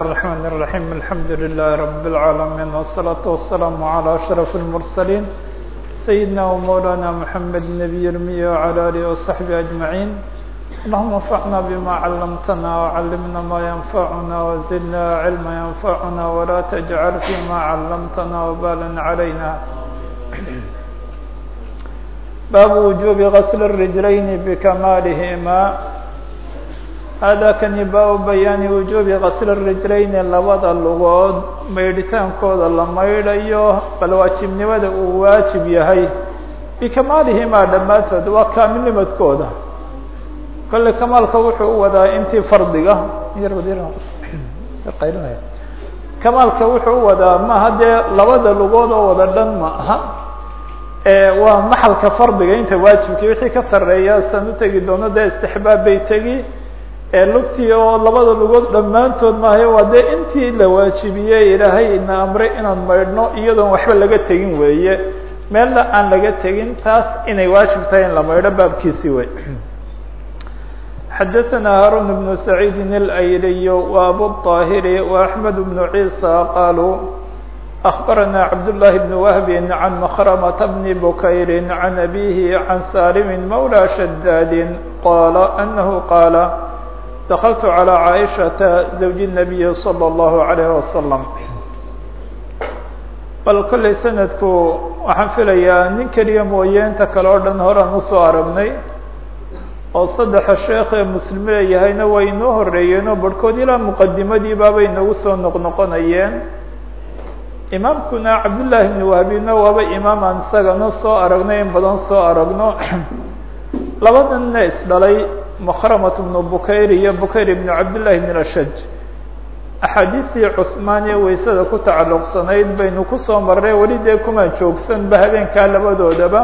الرحمن الرحيم الحمد لله رب العالمين والصلاة والسلام على أشرف المرسلين سيدنا ومولانا محمد النبي المي وعلى آله وصحبه أجمعين اللهم انفعنا بما علمتنا وعلمنا ما ينفعنا وزدنا علما ينفعنا ولا تجعل فيما علمتنا وبالا علينا باب وجوب غسل الرجلين بكمالهما hada kani baa bayaani wujuubi kasli rijlayni labada lugood maydhitaankooda la maydhayo bal waajibnimada uu waajib yahay bikamaalihimaa dhammaantood waa kaamilnimadkooda kolle kamaalka wuxuu u wadaa intii fardiga kamaalka wuxuu u wadaa maaha dee labada lugood oo wada dhan ma aha waa maxalka fardiga inta waajibkii wixii ka sareeya san utegi doono dee istixbaab bay tegi lugtii oo labada lugood dhammaantood maahay waa dee intii la waajibiyey ilaahay ina amray inaan maydhno iyadoon waxba laga tegin weeye meelna aan laga tegin taas inay waajib tahay in la maydho baabkiisii wey xadaثna haarun بن سacيidi الأyliy وabu الطاhiri وأحmed بن عيسى qaluu أخbarana cabdاللahi بن وهb عan مkrمة بن bukayr عan أbيه عan salim mولى شdاd qala أنه qاl دخلت على عائشة زوج النبي صلى الله عليه وسلم bal kollay sanadku waxaan filayaa nin keliya mooye inta kale oo dhan horaan usoo aragnay oo saddexa sheekh ee muslim leeyahayna way inoo horeeyeen oo barhkood ilaa muqadimadii baabay inagu soo noqnoqonayeen imaamkuna cabdullaahi ibni wahbina waaba imaam aan isagana soo aragnay in badan soo aragno labadanna isdhalay mkrmt بن bukayr iyo bukayr بn cabdالlahi بn ashaj axaadiistii cثmaan ee weysada ku tacalluqsanayd baynu kusoo marnay weli dee kumaan joogsanba habeenkaa labadoodaba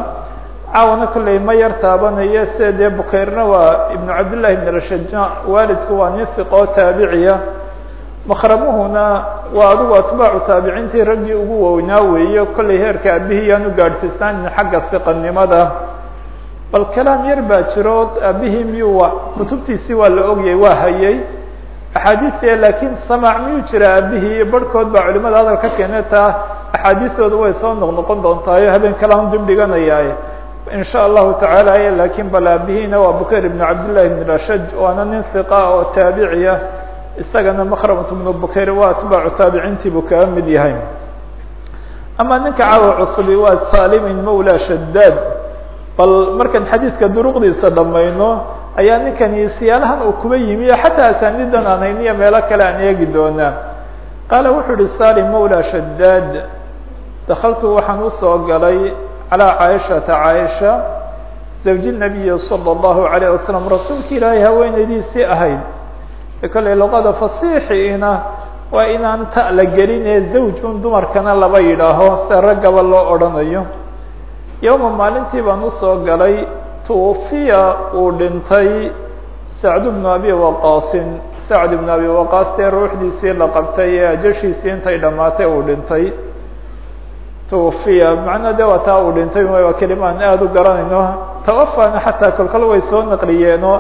caawana kolley ma yar taabanayo sida dee bukayrna waa ibn cabdالlahi بn ashajna waalidku waa nin hiqoo taabiciya makramuhuna waa adigu atbaacu taabiciintii raggii ugu wownaa weeye kolley heerka abihii yaan u gaadhsiisaanin xagga hiqanimada bal kalaam yar baa jiro aabihii miyuu kutubtiisii waa la ogyay waa hayay. Axaadiiste laakiin samaac miyuu jira aabihii barhkood baa culimada hadal ka keene taa axaadiistooda way soo noqnoqon doontaayo habeen kalaan dib dhiganayaaye in sha allahu tacaala laakiin bal aabihiina waa bukayr ibn cabdillahi ibn ashaj waana nin hiqa oo taabiciya isagana makramat bnu bukayr waa atbaacu taabiciintii buu kaga mid yahay. Ama ninka caawa cusubi waa salimin mawla shadaad bal markaan xadiidka duruqdiisa dhamayno ayaa ninkani siyaalahan uu kuba yimi xataa asaanidan aan hayniyo meelo kale aan eegi doonaa qaala wuxuu uhi salim mawla shadaad dakaltu waxaan usoo galay calىa caaishata caaisha zawji nabiyi salى اllahu alayه wasalam rasuulka ilaahay haweeneydiisii ahayd kolley luqada fasiixiina waa inaan ta la gelinee zawjun dumarkana laba yidhaaho sida raggaba loo odhanayo yowma maalintii baan u soo galay tuufiya uu dhintay sacd bnu abi waqaasin. Sacd ibnu abi waqaas dee ruuxdiisii la qabtay ee ajashiisii intay dhammaatay uu dhintay. Tuufiya macnaa de waa taa uu dhintay waa kelimaan aada u garanayno. Tawafana xataa kolkol way soo naqliyeenoo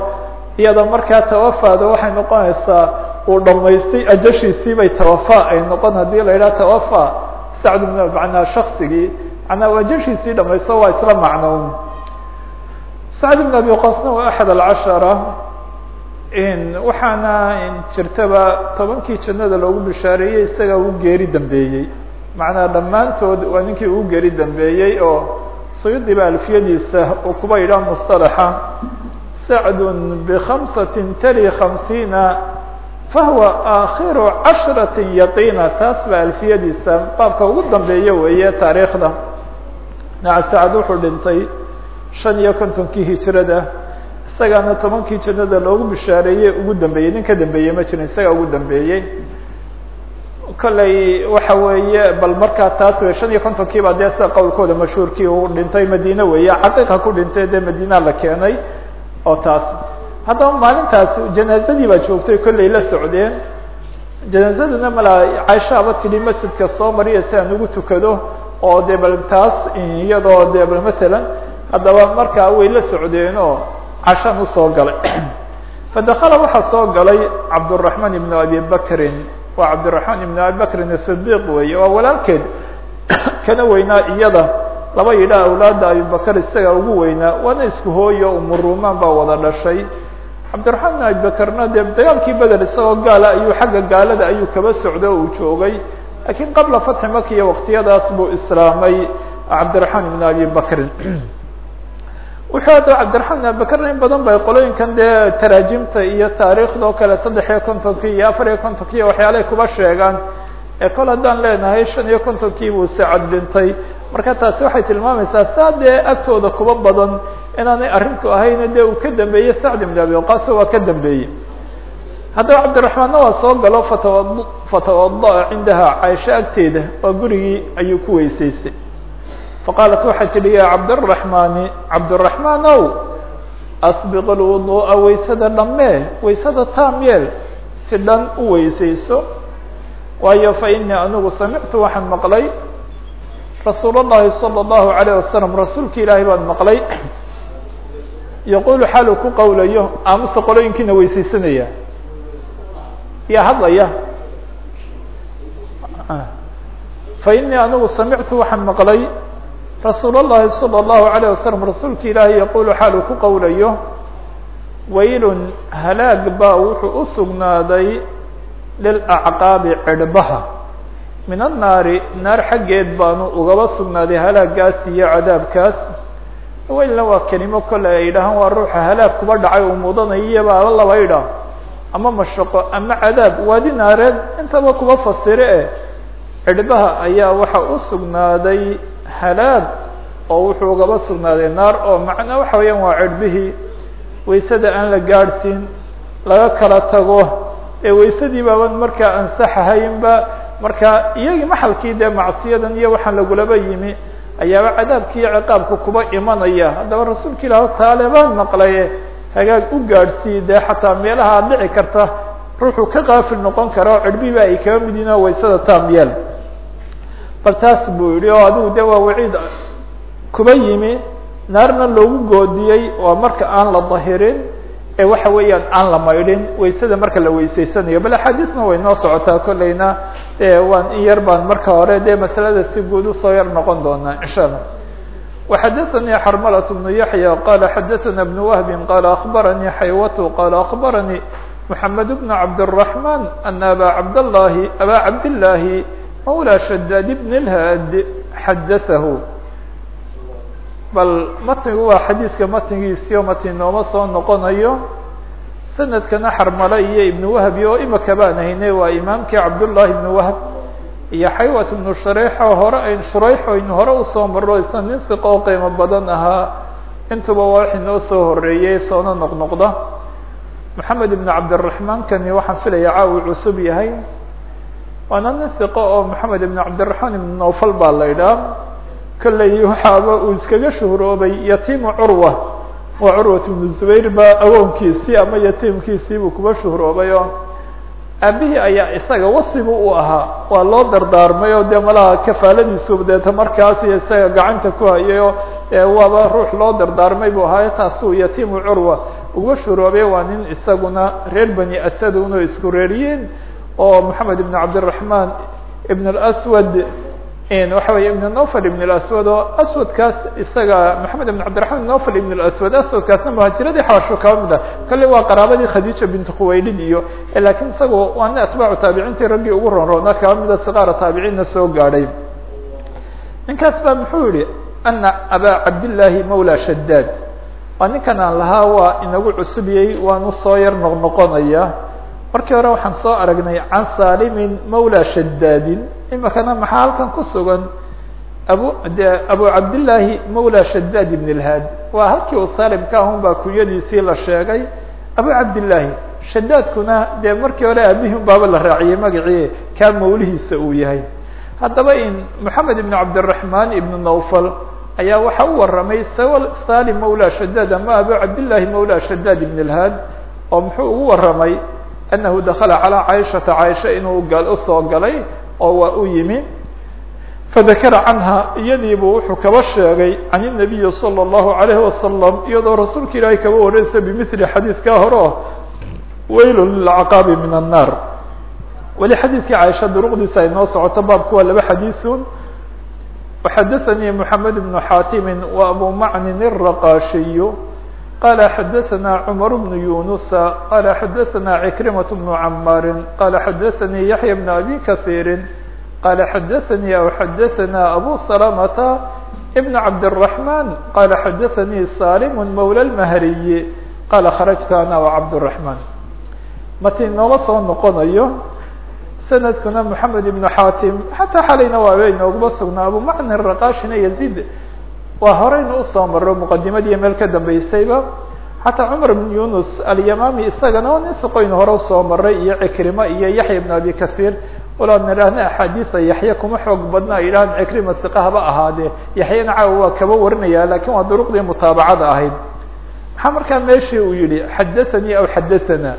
iyada markaa tawafaada waxay noqonaysaa uu dhamaystay ajashiisii bay tawafa ay noqon. Haddii la yidhaha tawafa sacd bn macnaa shaksigii manaa ajashiisii dhamaysto waa isla macnown sacd bn abi qasna waa axad alcashara waxaana jirtaba tobankii jannada loogu bishaareeyey isaga ugu geeri dambeeyey macnaa dhammaantood waa ninkii ugu geeri dambeeyey oo suyudi ba alfiyadiisa uu kuba yidhaha musطalaxa sacdun bikhamsatin tali khamsiina fahuwa aakhiru cashrati yaqiina taas baa alfiyadiisa baabka ugu dambeeya weeye taariikhda sacad wuxuu dhintay shan iyo kontonkii hijrada. Isagaana tobankii jannada loogu bishaareeyey ugu dambeeyey nin ka dambeeyey ma jirin isagaa ugu dambeeyey. Kolley waxa weeye bal markaa taas wey shan iyo kontonkii baa dee sida qowlkooda mashhuurkii uu dhintay madiine weeye caqiiqa ku dhintay dee madiina la keenay oo taas. Haddaba maalintaas janaazadii baa joogtay kolley la socdeen. Janaazaduna malaa caishaaba tidhi masjidka soo mariya si aan ugu tukado oo de bal taas iyadoo de bal masalan haddaba markaa way la socdeen oo cashaan usoo galay fadakala waxaa soo galay cabdالرaحman ibn abi bakrin waa cabdiraxmaan ibn abi bakrin asidiq weeye waa walaalkeed kana weynaa iyada laba yidha awlaadda abibakar isaga ugu weynaa waana isku hooyo umurumaan baa wada dhashay cabdiraxmaan ibn abibakarna dee dagaalkii beder isagoo gaala ayuu xagga gaalada ayuu kaba socday oo uu joogay lakiin qabla fatxi makiya waqtiyadaas buu islaamay cabdiraxmaan ibn abi bakrin wuxuu hadda cabdiraxmaan ibn abibakarna in badan bay qolooyinkan dee taraajimta iyo taariikhda kale saddex iyo kontonkii iyo afar iyo kontonkii waxyaalahay kuba sheegaan. Ee kol haddaan leenahay shan iyo kontonkii buu sacad dhintay marka taasi waxay tilmaamaysaa saa agtooda kuba badan inaanay arrintu ahayn dee uu ka dambeeyey sacd ibn abi waqaas waa ka dambeeyey haddaba cabdiraxmaanna waa soo galo fatawa fatawada'a cindaha caaisho agteeda waa gurigii ayuu ku weysaystay faqaalat waxay tidhi ya cabdiraxmaani cabdiraxmaan ow asbiq lwuduu'a waysada dhammee waysada taam yeel si dhan u weysayso waayo fa inii anigu samictu waxaan maqlay rasuul اllahi salى اllahu alayه wasalam rasuulki ilaahay baan maqlay yaqulu xaal uu ku qowlayo amase qolooyinkiina weysaysanaya yaa hadlaya fa inii anigu samictu waxaan maqlay rasuul اllahi salى اllahu alayه wasalam rasuulki ilaahay yaqulu xaal uu ku qowlayo waylun halaag baa wuxuu u sugnaaday lilacqaabi cirhbaha min annaari naar xaggeed baanu ugaba sugnaaday halaagaas iyo cadaabkaas weylna waa kelimo kole ay yidhaahaan waa ruuxa halaag kuba dhacay uu mudanayaba ala laba idhaah ama mashaqo ama cadaab. Waadi naareed intaba kuba fasire eh. Cirhbaha ayaa waxa u sugnaaday halaag oo wuxuu ugaba sugnaaday naar oo macnaa waxa weeyaan waa cirhbihii waysada aan la gaadhsiin laga kala tago. Ee waysadii baaban markaa ansaxahaynba. Marka iyagii maxalkii dee macsiyadan iyo waxaan lagulaba yimi ayaaba cadaabki iyo ciqaabka kuba imanaya. Haddaba rasuulka ilaah taale baan maqlaye hagaag u gaadhsii dee xataa meelaha dhici karta ruuxuu ka qaafil noqon kara oo cirbihiba ay kaba mid oo waysada taamyeel bal taas buu yihi oo adigu de waa waciid kuba yimi naarna loogu goodiyey waa marka aan la dahirin ee waxa weeyaan aan la maydhin waysada marka la weysaysanayo bal axaadiisna way noo socotaa kolleyna waan in yar baan marka hore dee masalada si guud u soo yar noqon doonaa insha وxadaثnي xrmlة بن yaحyى qala xadaثna بن wهb qala aخbaranii xaywat qala aخbaranii محamed بن cabdالرحمن أna aba cabdالlahi aba cabdالlahi mawlى shadاd بن الhad xadaثahu bal matnigu waa xadiidka matnigiisio matni nooma soo noqonayo sanadkana xarmale iyo ibn wahbi oo imaka baan haynay waa imaamkii cabdullahi ibn wahb iyo xaywat ibnu shureyx oo hore ayn shureyx aynu hore u soo marro isna nin siqo oo qiimo badan ahaa. Intuba waa wax inoo soo horeeyey soona noqnoqda maxamed ibn cabdiraxmaan kani waxaan filaya caawi cusub yahay. Waana nin siqo oo maxamed ibn cabdiraxmaan ibn nawfal baa la idhaah kolley waxaaba uu iskaga shuhroobay yatiimu curwa waa curwat ibnu zubayr ba awoonkiisii ama yatiimkiisii buu kuba shuhroobay oo aabihii ayaa isaga wasibu u ahaa. Waa loo dardaarmay oo dee malaha kafaaladiisu deeta markaas isaga gacanta ku hayay oo waaba ruux loo dardaarmay buu ahaa. Taasuu yatiimu curwa uga shuhroobay waa nin isaguna reer bani asad una isku reeriyiin oo maxamed ibn cabdiraxmaan ibn اlswad waxa weeye ibn nofl ibn اaswad oo aswadkaas isaga maxamed ibn cabdiraحman ibn nofl ibn اaswad aswadkaasna muhaajiradii xabasho kaba mid ah kale waa qaraabadii khadiija bint khuwaylid iyo lakiin isaga waana atbaacu taabiciintii raggii ugu ronroona kaba mida siqaara taabiciinna soo gaadhay ninkaas baa muxuu yihi ana aba cabdillaahi mawla shadaad waa ninkan aan lahaa waa inagu cusubiyey waanu soo yar noqnoqonaya markii hore waxaan soo aragnay can salimin mawla shadaadin imikana maxaa halkan ku sugan abu de abu cabdillaahi mawla shadaad ibn اlhaad waa halkii uu salim ka ahun baa kunyadiisii la sheegay abu cabdillaahi shadaadkuna dee markii hore aabihii un baaba la raaciyey magacii kaa mawlihiisa uu yahay haddaba in moxamed ibn cabdiraحmaan ibn nawfal ayaa waxa u waramay salim mawla shadaad ama abu cabdillaahi mawla shadaad ibn اlhaad oo muxuu ugu waramay anahu dakala calىa caaishata caaisha inuu usoo galay oo waa u yimi fadakara canha iyadiibu wuxuu kaba sheegay can الnabiyi salى الlahu عalayhi wasalam iyadoo rasuulka ilaahay kaba wareysa bimili xadiidkaa hore o weyl lilcaqaabi min الnaar weli xadiidkii caaisha duruqdiisa ay noo socoto baabku waa laba xadiiثun وxadaثnي محamed بن xatim وأbu macnin الرaqashiy qala xadaثna cmar بن yunusa qala xadaثna عكrimaة بن cmاr qala xadaثnي yaحyى بن abi kaثيiri qala xadaثnي aw xadaثna abu سلمة بن cabdالرحمن qala xadaثnي salim mولى الmhriي qala kharajtu ana وcabdالرحمن mati noola soo noqonayo sanadkuna moxamed ibnu xatim xataa xalayna waaba inooguma sugnaa abu macnin raqashina yazid waa horeyna u soo maro muqadimadiiyo meel ka dambeysayba xataa cumar ibn yunus alyamami isagana waa nin siqoyn hore u soo maray iyo cikrima iyo yaxya ibn abi kahiir walaad nidhaahna axaadiisa yaxya kuma xoog badna ay yidhahaan cikrima siqa haba ahaadee. Yaxyana caawa waa kaba warinaya laakiin waa duruqdii mutaabacada ahayd. Maxaa markaa meeshii uu yihi xadathanii aw xadathana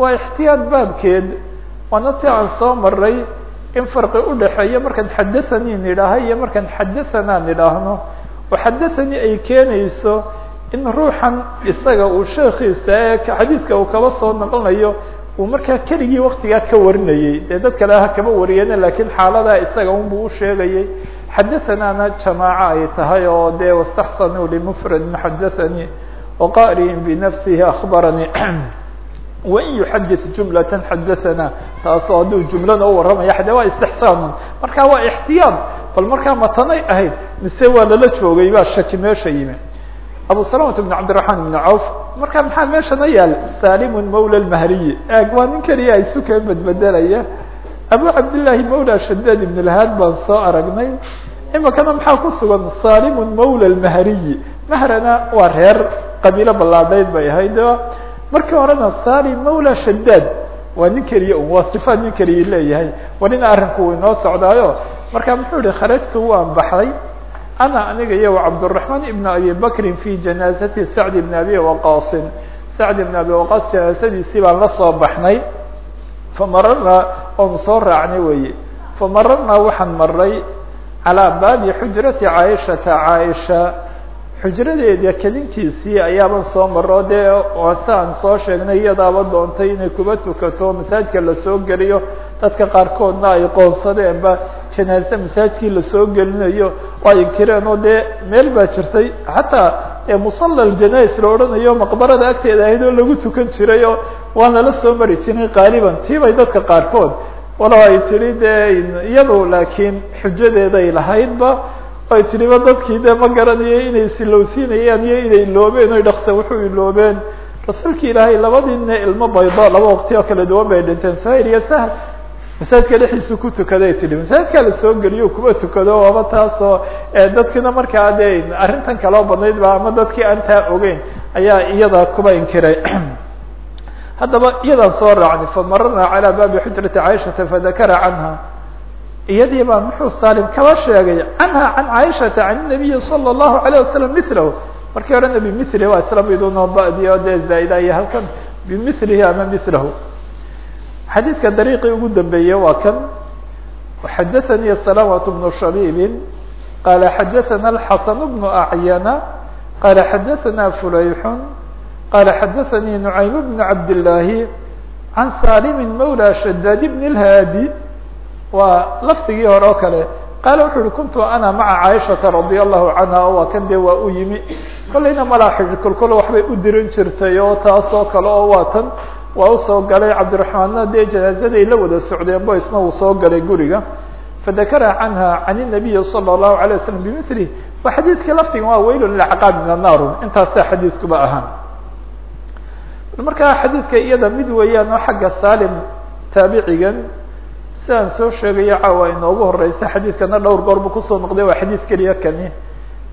waa ixtiyaad baabkeed. Waana si aan soo maray in farqi udhaxeeya markaan xadathanii nidhaaha iyo markaan xadahanaa nidhaahno oo xadathanii ay keenayso in ruuxan isaga uu sheekiisa ee xadiidka uu kaba soo noqonayo uu markaa keligii waktigaa ka warinayey dee dad kale ha kaba wariyeen lakiin xaaladaa isaga unbuu usheegayay xadathanaana jamaaco ay tahay oo dee wastaxsanuu limufradin xadathanii waqari'in binafsihi akbaranii wain yuxadit jumlatan xadathana taasoo hadduu jumlada u warramaya de waa istixsaanun marka waa ixtiyaad bal markaa matanay ahayd mise waa lala joogay baa shaki meesha yimi abu salamata bn cabdiraxmaan ibn cawf marka maxaa meeshana yaal? Salimun mawla lmahriyi eeg waa nin keliya isu kee bedbedelaya. Abu cabdillaahi mawla shadaad ibn lhaad baan soo aragnay. Imikana maxaa ku sugan? Salimun mawla lmahriyi mahrana waa reer qabiilo ballaadhayd bay ahayd. Markii horena salim mawla shadaad waa nin keliya waa sifaad nin keliya leeyahay. Walina arrinku uu inoo socdaayo marka muxuu yihi kharajtu waan baxday ana aniga iyo cabdالرaحman ibn abi bakrin fi janaazati sacd ibn abi waqasin sacd ibn abi waqas janaazadiisii baan la soo baxnay famararnaa oon soo raacnay weye famararnaa waxaan maray calىa baabi xujrati caaishata caaisha xujradeeda kelinkiisii ayaaban soo maro dee si aan soo sheegnay iyadaaba doontay inay kuba tukato masaajidka lasoo geliyo dadka qaarkoodna ay qoonsadeenba janaaze masaajidkii la soo gelinayo waa inkireen dee meel baa jirtay. Xataa musalla aljanais la odhanayo maqbarada agteeda ahayd oo lagu tukan jiray oo waan lala soo mari jiray qaaliban. Tiibay dadka qaarkood walow ay tihi dee iyadu laakiin xujadeeday lahaydba ay tiriba dadkii de ma garanayo inay silowsiinayaan iyo inay iloobeen oy dhaksa wuxuu iloobeen rasuulka ilaahay labadiina ilmo baydo laba waqti kala duwan bay dhinteen sahir iyo sahl masaajidka dhexdiisu ku tukaday tihi masaajidkaa lasoo geliyo kuba tukado aba taasoo dadkina markaa de arrintan kaloo badnayd ba ama dadkii aan taa ogeyn ayaa iyada kuba inkiray haddaba iyadaan soo raacnay famararna calى baabi xujrati caaishata fadakara canha iyadii baa muxuu salim kaba sheegay canha can caaishata can nabiyi salى الlahu عalيه wasalam milahu markii hore na bimili waa isla midunoo badiyo dee zaaida iyo halkan bimilihi ama milahu xadiidka dariiqii ugu dambeeyey waa kan xadaثanii salamة bnu shabibi qala xadaثana اxasan bnu acyana qala xadaثana fulayxun qala xadaثanii nucaym bn cabdالlahi can salimi mawlى shadaad bn اlhaadi waa lafdigii hore oo kale qaala wuxu uhi kuntu ana maca caaishata radia allahu canha waa kan dee waa u yimi kollayna malaaxij kolkol waxbay u dirin jirtay oo taasoo kale oo waa tan waa usoo galay cabdiraxmaanna dee janaazaday la wada socdeen bo isna uu soo galay guriga fadakara canha can الnabiyi salى الlahu عalيه waslm bimili waa xadiidkii lafdiga waa weyl lacqaab min annaarun intaasaa xadiidkuba ahaan markaa xadiidka iyada mid weeyaan oo xagga salim taabicigan sidaan soo sheegayo caawa inoogu horeysa xadiidkana dhowr goor buu kusoo noqday waa xadiid keliya kani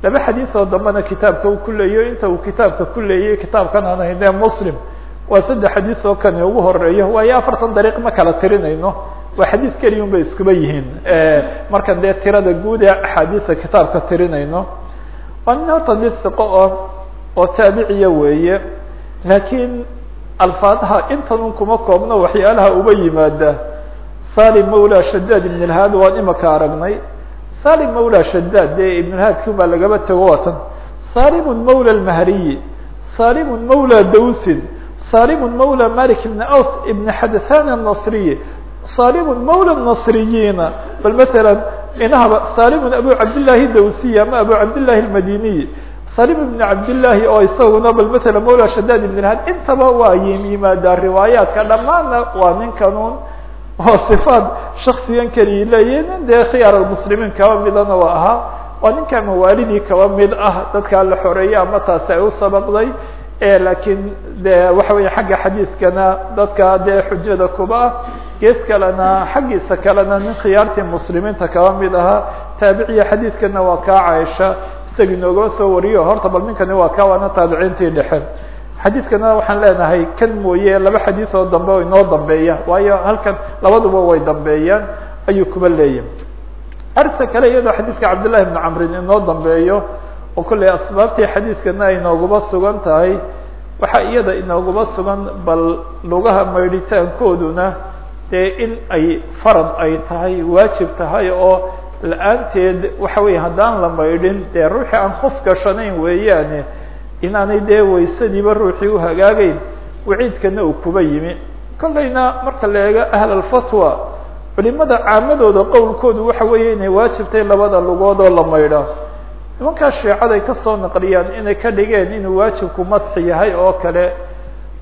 laba xadiid oo dambena kitaabka uu ku leeyo inta uu kitaabka ku leeyay kitaabkan aan haynee muslim waa saddex xadiid oo kani ugu horeeyo waayo afartan dariiq ma kala tirinayno. Waa xadiid keliya un bay iskuba yihiin. Markan dee tirada guud ee axaadiisa kitaabka tirinayno. Waa nin horta mid siqo oo taabiciya weeye. Laakiin alfaadaha intan un kuma koobno waxyaalaha uba yimaada. Salim mawla shadaad ibn اlhaad waan imaka aragnay. Salim mawla shadaad dee ibn lhaadki baa lagaba tego watan salimun mawla lmahriyi salimun mawla dawsin salimun mawla malik ibn aws ibn xadathan الnasriyi salimun mawla nasriyiina bal matala inahaba salimun abu cabdillahi dawsiy ama abu cabdillahi almadiniy salim ibn cabdillaahi oo isaguna bal matala mawla shadaad ibn had intaba waa yimaadaa riwaayaadka dhammaanna waa ninkanuun oo sifaad shaksigan keliya leeyihiin dee khiyaar almuslimiin kaba midana waa ahaa waa ninka mawaalidii kaba mid ah dadkaa la xoreeyay ama taasi ay u sabaqday laakiin de waxa weeye xagga xadiidkana dadka dee xujada kuba gees kalena xaggiisa kalena nin khiyaartii muslimiinta kaba mid ahaa taabiciya xadiidkana waa kaa caaisha isagi noogaba soo wariyo horta bal ninkani waa ka waana taabiciintii dhexe. Xadiidkana waxaan leenahay kan mooye laba xadiid oo dambe o inoo dambeeya waayo halkan labaduba way dambeeyaan ayuu kuba leeyahay. Arrinta kale iyadoo xadiidka cabdillahi bni camrin inoo dambeeyo oo kolley asbaabtii xadiidkana ay nooguba sugan tahay waxaa iyada inooguba sugan bal lugaha maydhitaankooduna dee in ay farad ay tahay waajib tahay oo la'aanteed waxa weeye haddaan la maydhin dee ruuxii aan qof gashanayn weeyaane inaanay dee waysadiiba ruuxii u hagaagayn waciidkana uu kuba yimi. Kollayna marka la eego ahl alfatwa culimada caamadooda qowlkoodu waxa weeye inay waajibtay labada lugood oo la maydho nimankaa shiicaday ka soo naqliyaan inay ka dhigeen inuu waajibku masxi yahay oo kale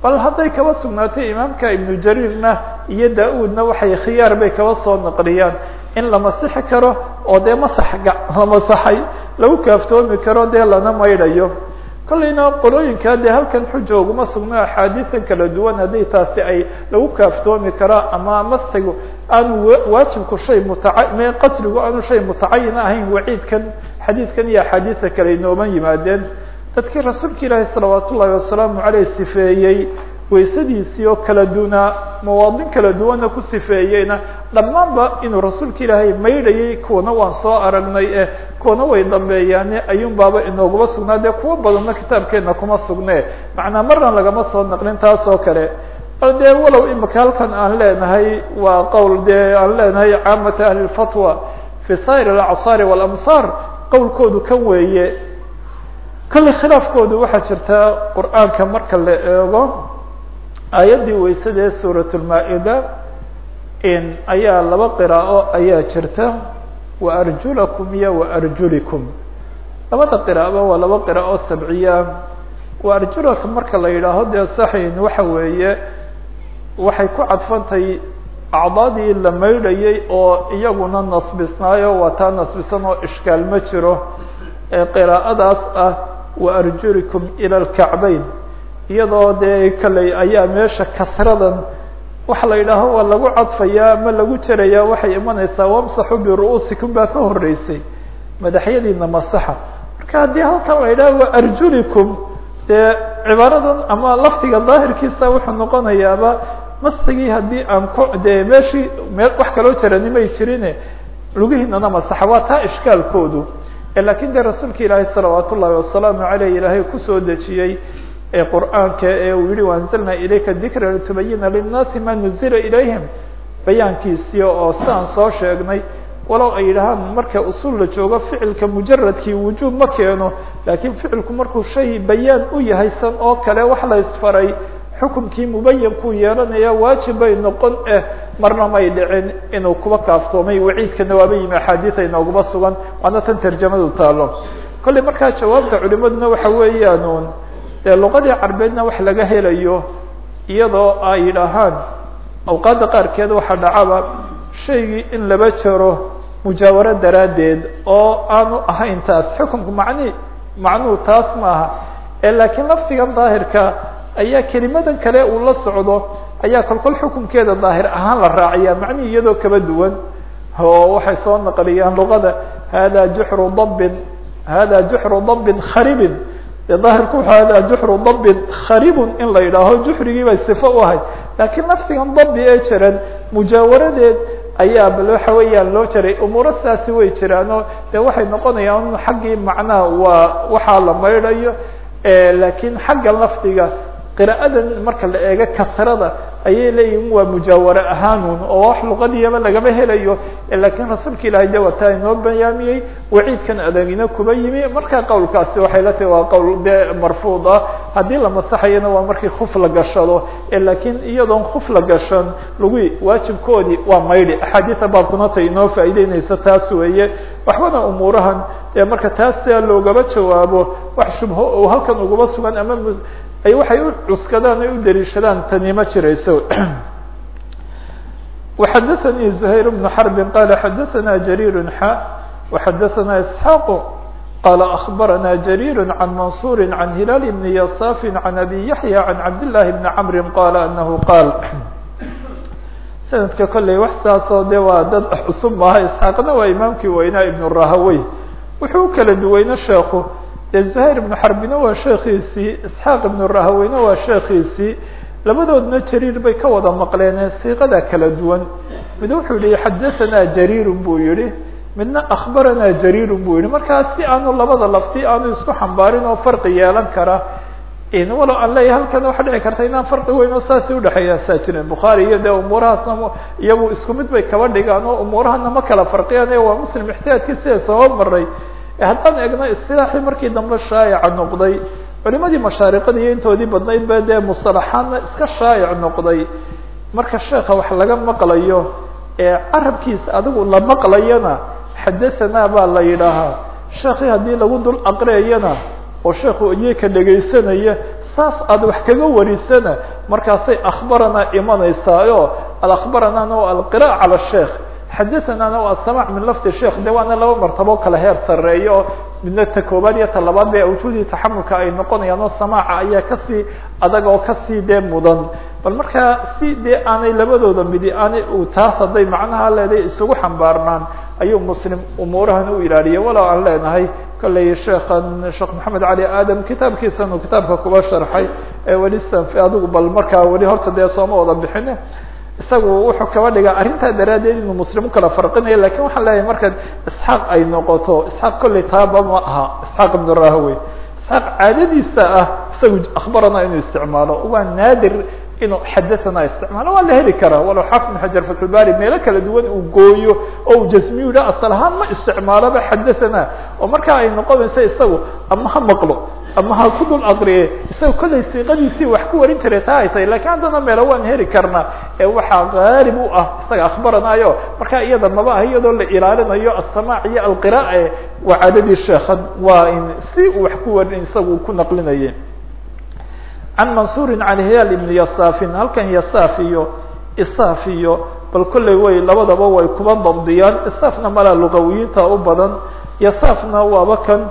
bal hadday kaba sugnaatay imaamka ibnu jariirna iyo da'uudna waxay khiyaar bay kaba soo naqliyaan. In la masixi karo oo dee masaxga la masaxay lagu kaaftoomi karo dee lana maydhayo kollayna qolooyinkaa dee halkan xuja uguma sugno axaadiisan kala duwan haddii taasi ay lagu kaaftoomi karo ama masxigu aanu waajibku shay mutaca qasrigu aanu shay mutacayin ahayn waciidkan xadiidkan iyo axaadiisa kale inooman yimaadeen dadkii rasuulka ilaahi salawaat ullahi wasalaamu caleyh sifeeyey waysadiisii oo kala dunaa mawaadin kala duwana ku sifeeyeyna dhammaanba inuu rasuulka ilaahay maydhayay kuwana waan soo aragnay eh kuwana way dambeeyaane ayuun baaba inooguma sugnaa dee kuwa badanna kitaabkeena kuma sugne macnaa marna lagama soo naqlin taas oo kale. Bal dee walow imika halkan aan leenahay waa qowl dee aan leenahay caamata ahli lfatwa fi sair alacsaari walamsaar qowlkoodu kan weeye kolley khilaafkoodu waxaa jirta qur'aanka marka la eego aayaddii weysada ee suurat lmaa-ida in ayaa laba qiraa'o ayaa jirta wa arjulakum iyo wa arjulikum. Labada qiraa'aba waa laba qiraa'o sabciya. Wa arjulakum marka la yidhaaho dee saxin waxa weeye waxay ku cadfantay acdaadii la maydhayay oo iyaguna nasbisnaayo waa taa nasbisan oo ishkaal ma jiro ee qiraa'adaas ah wa arjulikum ila alkacbayn. Iyadoo dee kaley ayaa meesha kasradan waxa la yidhaaho waa lagu cadfayaa ama lagu jerayaa waxay imanaysaa wamsaxu biru-uusikum baa ka horeysay madaxyadiina masaxa. Marka haddii halkan la yidhaho wa arjulikum dee cibaaradan ama lafdiga daahirkiisa wuxuu noqonayaaba masigii haddii aan ko dee meeshii mee wax kaloo jarani may jirine lugihiinana masaxa taa ishkaalkoodu. Lakin de rasuulka ilaahi salawaat ullahi wasalaamu aleyh ilaahay ku soo dejiyey qur'aanka ee uu yihi waanzalna ilayka dikra litubayina linnaasi ma nuzila ilayhim. Bayaankiisii oo sidaan soo sheegnay walow ay yidhahaan marka usul la joogo ficilka mujaradkii wujuub ma keeno. Lakin ficilku markuu shay bayaan u yahay san oo kale wax la isfaray xukumkii mubayankuu yeelanaya waajib bay noqon eh marna may dhicin inuu kuba kaaftoomay waciidkana waaba yimi axaadiis ay nooguma sugan waana tan tarjamadu taalo kolley markaa jawaabta culimaduna waxa weeyaan dee luqadii carbeedna wax laga helayo iyadoo ay yidhaahaan awqaadda qaarkeed waxaa dhacaba shaygii in laba jaro mujaawaro daraaddeed oo aanu ahayn taas xukunku macni macnuhu taas maaha laakiin lafdigan daahirka ayaa kelimadan kale uu la socdo ayaa kolkol xukunkeeda daahir ahaan la raaciya macnihi iyadoo kaba duwan oo waxay soo naqliyaan luqada hada juxru dabbin hada juxru dabbin kharibin. Dee daahirku hada juxru dabbin kharibun in la yidhaaho. Juxrigii bay sifo u ahayd. Laakiin lafdigan dabbi ee jiran mujaawaradeed ayaa bal waxa weeyaan loo jaray. Umuuro sidaasi way jiraanoo dee waxay noqonayaan xaggii macnaha waa waxaa la maydhayo laakiin xagga lafdiga qira'adan marka la eego kasrada ayay leeyihiin waa mujaaware ahaanun oo wax luqadiyaba lagama helayo. Lakiin rasuulka ilahay de wataa inoo bayaamiyey waciidkan adagina kuba yimi. Marka qowlkaasi waxay la tahi waa qowl de marfuud ah. La masaxayana waa markii kuf la gashado. Lakiin iyadoon kuf la gashan lagu waajibkoodii waa maydhi axaadiisa baabkuna tay inoo faa'ideynaysa taas weeye. Waxbana umuurahan marka taas loogaba jawaabo wax shubho oo halkan ugaba sugan ama ay waxay u cuskadaan ay u daliishadaan tani ma jirayso وxadثnي زهير بن حرب qال xadثna جرير xا وxadثna إسحاq qال أخبرna جرير عن منصور عن هلال بن يصاف عن أبي يحيى عن عبد الله بن عمر qال أنه qال سندka kolley wax saasoo de waa dad cusub maaha isxaaqna waa imaamkii weynaa ibn rahawey wuxuu kala duweyne sheeku dee زهير بن xarbina waa sheekiisii isxaaq ibn rahaweyna waa sheekiisii labadoodna jariir bay ka wada maqleen siiqada kala duwan mid wuxuu yihi xadaثana jariir buu yihi midna akhbarana jariir buu yihi markaa si aanu labada lafti aanu isku xambaarin oo farqi yeelan kara walow aan leeyahay halkan waxa dhici karta inaan farqi weyn oo saasi udhexeeya saa jiren bukhaari iyo dee umuurahaasna iyagu isku mid bay kaba dhigaan oo umuurahana ma kala farqiyaan waa muslim ixtiyaadkii sida soo maray haddaan egno istilaaxii markii dambe shaayaca noqday culimadii mashaariqada iyo intoodii badnayd ba dee musطalaxaadna iska shaayac noqday. Marka sheeka wax laga maqlayo ee carabkiisa adigu la maqlayana xadathana baa la yidhaahaa. Sheekii haddii lagu dul aqriyayana oo sheekhu iyaka dhegaysanaya saas aad wax kaga warisana markaasay akhbarana imanaysaa o alakhbaranana o alqira calى sheekh xadahanana o asamac min lafdi sheekh de waana laba martabo kala heer sareeya oo midna ta koobaad iyo ta labaad be awjuudii taxamulka ay noqonayaan oo samaaca ayaa ka sii adag oo ka sii dee mudan bal markaa si dee aanay labadooda midi aanay taas hadday macnaha leeday isugu xambaarnaan ayuu muslim umuurahan u ilaaliya walow aan leenahay kolley sheekan sheekh maxamed cali aadam kitaabkiisan uu kitaabka kuba sharxay ee weli adigu bal markaa weli horta dee sooma wada bixine isagu wuxuu kaba dhigaa arrintaa daraaddeed inuu muslim u kala farqinayo laakiin waxaan leeyahay marka isxaaq ay noqoto isxaaq kolley taaba ma aha isxaaq ibn rahawey isxaaq caadadiisa ah isagu akhbarana inuu isticmaalo waa naadir inuu xadathana isticmaalo waa la heli karaa. Walow xaafid ibn xajar fatxulbari meelo kala duwan uu gooyo oo uu jasmiyu yidha asal ahaan ma isticmaaloba xadathana oo markaa ay noqonayso isagu ama ha maqlo ama ha ku dul aqriye isaga kollay siiqadiisii wax ku warin jiray taa ay tahay lakiin haddana meelo waan heli karnaa ee waxaa gaalib u ah isaga akhbaranayo markaa iyada maba ah iyadoo la ilaalinayo asamac iyo alqira'a waa caadadii sheekhan waa in si uu wax ku warin isagu ku naqlinayay can mansuuri can hilaal ibni yasaafin halkan yasaaf iyo isaaf iyo bal kolley way labadaba way kuba dabdiyaan isaafna malaa luqawiyiinta u badan. yasaafna waaba kan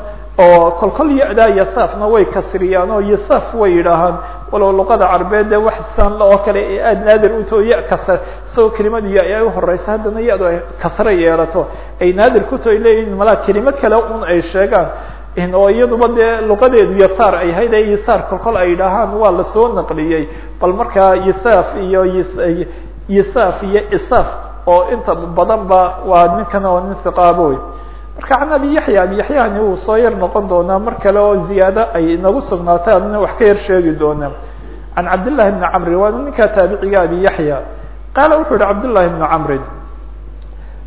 oo kolkol ya-daa yasaafna way kasriyaan oo yasaaf way yidhaahaan. Walow luqada carbeed dee wax san oo kale ee aada naadir utoo ya kasr isagoo kelimadu ya ay uhoreysa haddana ya-du ay kasre yeelato. Ay naadir kuto ay leeyihiin malaa kelimo kale un ay sheegaan oo iyaduba dee luqadeedu yasaar ay hayd ee yasaar kolkol ay yidhaahaan waa la soo naqliyey. Bal markaa yasaaf iyo yasaaf iyo isaaf oo inta badan ba waa ninkan oo nin hiqaaboy marka can abi yaxya abi yaxyahani wuu soo yar noqon doonaa. Mar kale oo ziyaado ay nagu sugnaataan ina wax ka yar sheegi doonaa. Can cabdillahi bni camrin waa ninkaa taabiciga abi yaxya qaala wuxuu yihi cabdullahi bni camrin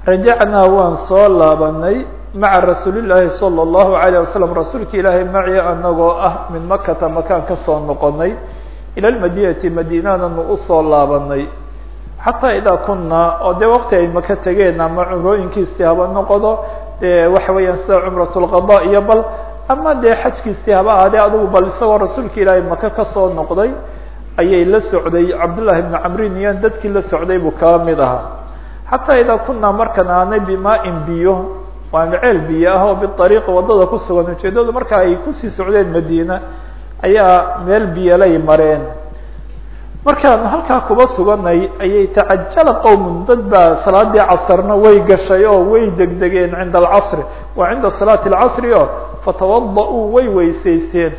rajacnaa waan soo laabanay maca rasuuli llaahi salى اllahu alayه wasalam rasuulka ilaahay maci anagoo ah min makata makaan kasoo noqonay ila lmadinati madiinadanu usoo laabanay xataa idaa kunaa oo dee wakti ay maka tegeen ama cumrooyinkiisii haba noqdo de waxa weeyaan sida cumrat lqada iyo bal ama dee xajkiisii haba ahaadee adugu bal isagoo rasuulka ilaahay maka kasoo noqday ayay la socday cabdullahi bni camrin iyo dadkii la socday buu kaba mid ahaa xataa idaa kunaa markan aanay bimaa-in biyo waana ceel biyo ah oo biariiqi waddada ku sugan. Ujeedadu marka ay ku sii socdeen madiina ayaa meel biyolay mareen. Markaan halkaa kuba suganay ayay tacajala qowmun. Dad baa salaadii casrna way gashay oo way degdegeen cinda alcasri waa cinda salaati alcasri o fatawada-uu way weysaysteen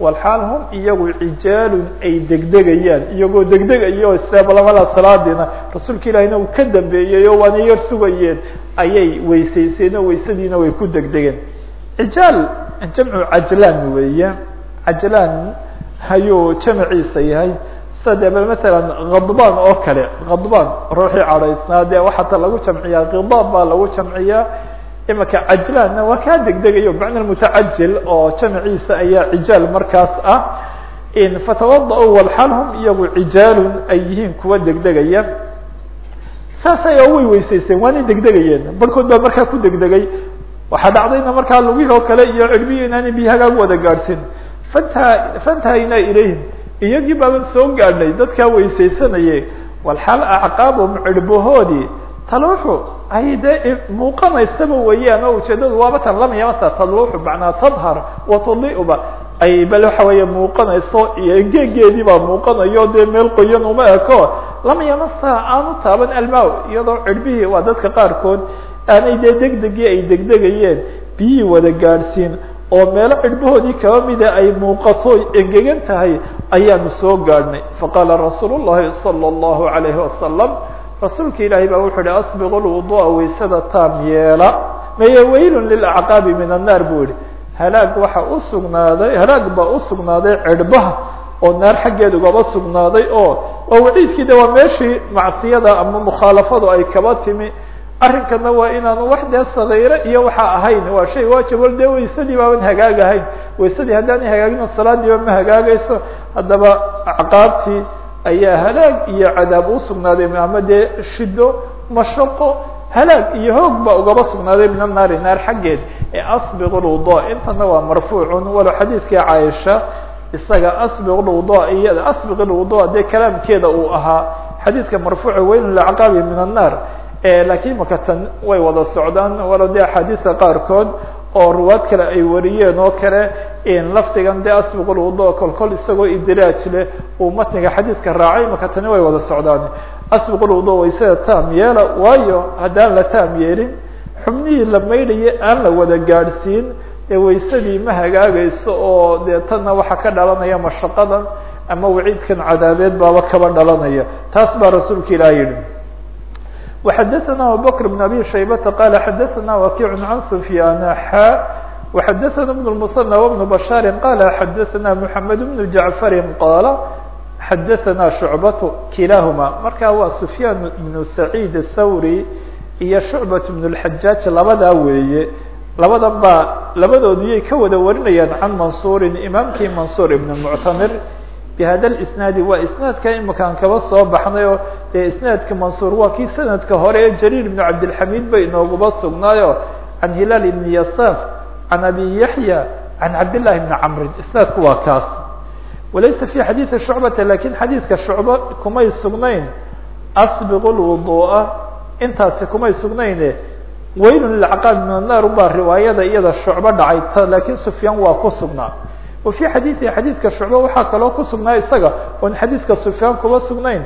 walxaal hum iyagu cijaalun ay degdegayaan iyagoo degdegayo seeblamada salaadiina rasuulka ilaahina uu ka dambeeyey oo waana yar sugayeen ayay weysayseen oo weysadiina way ku degdegeen. Cijaal jamcu cajlaan weeye. Cajlaan ayuu jamaciisa yahay. Sida dee bal matalan khadbaan oo kale khadbaan ruuxii cadhaysnaa dee waxaata lagu jamciyaa khidaab baa lagu jamciyaa imaka cajlaanna waa kaa degdegayo. Bacna mutacajil oo jamciisa ayaa cijaal markaas ah. Fatawada-u walxaal hum iyagu cijaalun ay yihiin kuwa degdegaya. Saasay oo way weysaysteen waanay degdegayeen. Barhkood baa markaa ku degdegay. Waxaa dhacdayna markaa lugihii oo kale iyo cirbihi inaanay biyo hagaag wada gaadhsin. Fanta fantahaynaa ilayhim. Iyagii baaban soo gaadhnay dadkaa weysaysanayay walxaal acqaabum cirbahoodii taluuxu ay dee muuqanaysaba weeyaan oo ujeedadu waaba tan lamayamasa taluuxu macnaa tadhar wa tudiuba ay bal waxa weeye muuqanayso iyo geegeedii baa muuqanayo dee meel qoyan uma eko. Lama yamasa aanu taaban almaw iyadoo cirbihii waa dadka qaarkood aanay dee degdegii ay degdegayeen biyihii wada gaadhsiin oo meelo cirbahoodii kaba mida ay muuqato engegan tahay ayaanu soo gaadhnay. Faqaala rasuul llahi salى اllahu alayhi wasalam rasuulka ilaahay baa wuxuu hi asbiqu lwudu'a waysada taam yeela. Maye waylun lilacqaabi min annaar buu yihi halaag waxa u sugnaaday halaag baa u sugnaaday cirbaha oo naar xaggeed ugaba sugnaaday oo waa waciidkii de waa meeshii macsiyada ama mukhaalafadu ay kaba timi. Arrinkana waa inaanu wax dee sagayre iyo waxa ahayn. Waa shay waajib dee waysadii baaban hagaag ahayn. Waysadii haddaanay hagaagino salaadiiba ma hagaagayso. Haddaba acqaabtii ayaa halaag iyo cadaab u sugnaaday ama shido mashaqo halaag iyo hoog baa ugaba sugnaaday min annaari naar xaggeed ee asbiq lwudu intana waa marfuucun walow xadiidkii caaisha isaga asbiq lwudu iyada asbiq lwudu dee kalaamkeeda uu ahaa xadiidka marfuuca weyn lacqaabi min annaar lakiin maka tan way wada socdaan walow dee axaadiista qaarkood oo ruwaad kale ay wariyeen oo kale lafdigan de asbiq lwudu kol kol isagoo idraaj leh uu matniga xadiidka raacay maka tani way wada socdaan asbiq lwudu waysada taam yeela waayo haddaan la taam yeelin xubnihii la maydhaya aan la wada gaadhsiin ee waysadii ma hagaagayso oo dee tanna waxaa ka dhalanaya mashaqadan ama waciidkan cadaabeed baaba kaba dhalanaya. Taas baa rasuulka ilaah yihi وxadثna abubكر بن abي شhaybةa qال xadثna وakiع عan سfyاn xا وxadثna بن المثنى وبن بشhاr qال xadثna محamed بن جaعفr qال xadثna شhuعبة kilahma marka waa سfyاn بن سعيد الthawrي iyo شhuعبة بن الحajاج labadaa weeye labadan baa labadoodiyay ka wada warinayaan can mansuri imaamkii mansur ibn muctamir bhada isnaadi waa isnaadka imakaan kaba soo baxnay oo dee isnaadka mansuur waa kii sanadka hore ee jariir ibn cabdilxamiid bay inooguba sugnaayo. Can hilaal ibn yasaaf can abi yaxya can cabdillahi ibni camrin isnaadku waa kaas. Walaysa fi xadiidi shucbata laakiin xadiidka shucba kumay sugnayn. Asbiqu lwudu'a intaasi kumay sugnayne waylun lilcaqaab min annaar ubaa riwaayada iyada shucbo dhacay laakiin sufyaan waa ku sugnaa fi xadiiثi xadiidka shucba waxaa kaloo ku sugnaa isaga. Oon xadiidka sufyaan kuba sugnayn.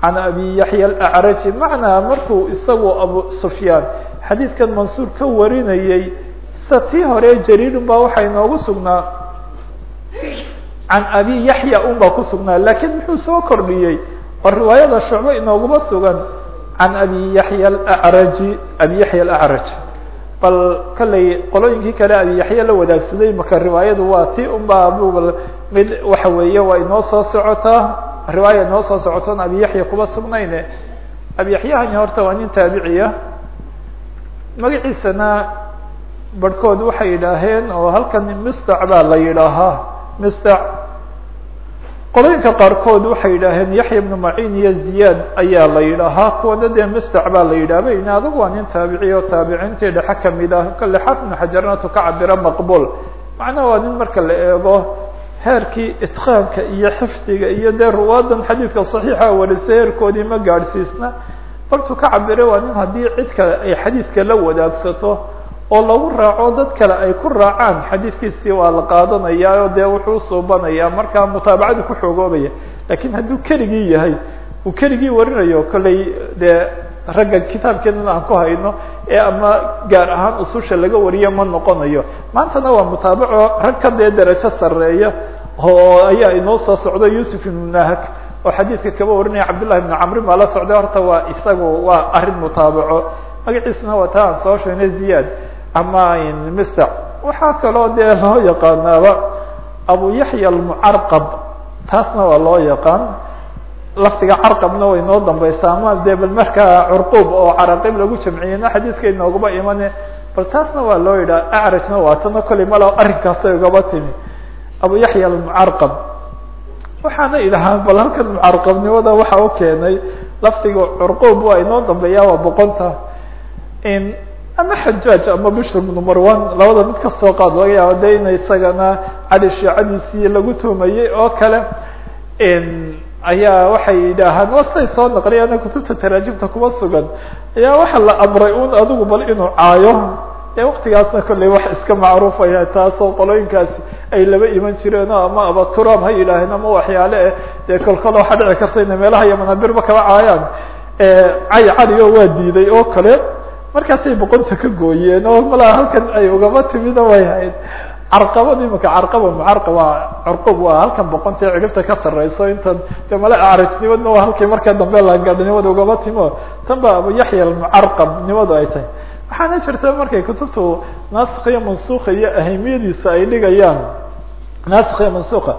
Can abi yaxya alacraji macnaa markuu isagu abu sufyaan xadiidkan mansuur ka warinayey sida tii hore jariirun baa waxaa inoogu sugnaa. Can abi yaxya un baa ku sugnaa lakiin muxuu soo kordhiyey? Oo riwaayada shucbo inooguma sugan. Can abi yaxya alacraji abi yaxya alacraj bal kallay qolooyinkii kale abi yaxya la wadaagsaday maka riwaayadu waa ti unbaa bl mid waxa weeye waa inoo soo socotaa riwaaya inoo soo socotoon abi yaxya kuba sugnayne abi yaxyahani horta waa nin taabiciya. Magaciisana barhkood waxay yidhaaheen oo halkan mistac baa la yidhaahaa. Mistac qolooyinka qaarkood waxay yidhaaheen yaxya ibnu macin iyo ziyaad ayaa la yidhaahaa. Kuwana dee mistac baa la yidhahba in adugu waa nin taabiciy taabiciintii dhexe ka mid ah. Kale xaafid ibnu xajarnatu ka cabira maqbul macnaha waa nin marka la eego heerkii itqaanka iyo xifdiga iyo dee ruwaadan xadiidka saxiixa warisay heerkoodii ma gaadhsiisna. Bartuu ka cabire waa nin haddii cid kale ay xadiidka la wadaagsato oo lagu raaco dad kale ay ku raacaan. Xadiidkiisii waa la qaadanayaa oo dee wuxuu usuubanayaa markaa mutaabacadu ku xoogoobaya lakiin hadduu keligii yahay uu keligii warinayo kollay dee ragga kitaabkeedana aan ku hayno ee ama gaar ahaan ususha laga wariyo ma noqonayo. Maantana waa mutaabaco rag ka dee derajo sareeya oo ayaa inoo soo socdo yusuf nahak oo xadiidka kaba warinaya cabdullahi ibnu camri maa la socday. Horta waa isagu waa arrin mutaabaco. Magaciisna waa taa aan soo sheegnay ziyaad ama mister waxaa kaloo dee loo yaqaanaaba abu yaxya almucarqab taasna waa loo yaqaan. Lafdiga carqabna way noo dambaysaa ama dee bal markaa curquub oo caraqib lagu jamciyeyna xadiidka inoogaba imane bal taasna waa loo yidhaha acrajna waa tana kolley malo arrinkaasay ugaba timi. Abu yaxya almucarqab waxaana idhahaa bal halkan mucarqabnimada waxa u keenay lafdiga curquub waa inoo dambeeya waa boqonta ama xajaaj ama bishr bnu marwan labada mid ka soo qaad laga yaaba de ina isagana cali shiicadiisii lagu tuumayey oo kale ayaa waxay yidhaahaan waa siday soo naqliyaan kutubta taraajimta kuma sugan. Ayaa waxa la amray un adigu bal inuu caayo. Ee waktigaasna kolley wax iska macruufaya taasoo qolooyinkaasi ay laba iman jireen ama abaturaab ha yidhaaheen ama waxyaale eh dee kolkol waxaa dhici karta ina meelaha iyo manaabirba kaba caayaan. Cay cali oo waa diiday oo kale markaasay boqonta ka gooyeen oo malaa halkan ay ugaba timida way hayd. Carqabad imika carqaba mucarqab waa curqub waa halkan boqonta ciribta ka sareyso intan de male acrajnimadna waa halkii marka dambe lagadhnimada ugaba timo. Tan ba abu yaxya almucarqab nimadu ay tahay. Waxaana jirta markay kutubtu naasik iyo mansuka iyo ahamiyadiisa ay dhigayaan. Naasik iyo mansuka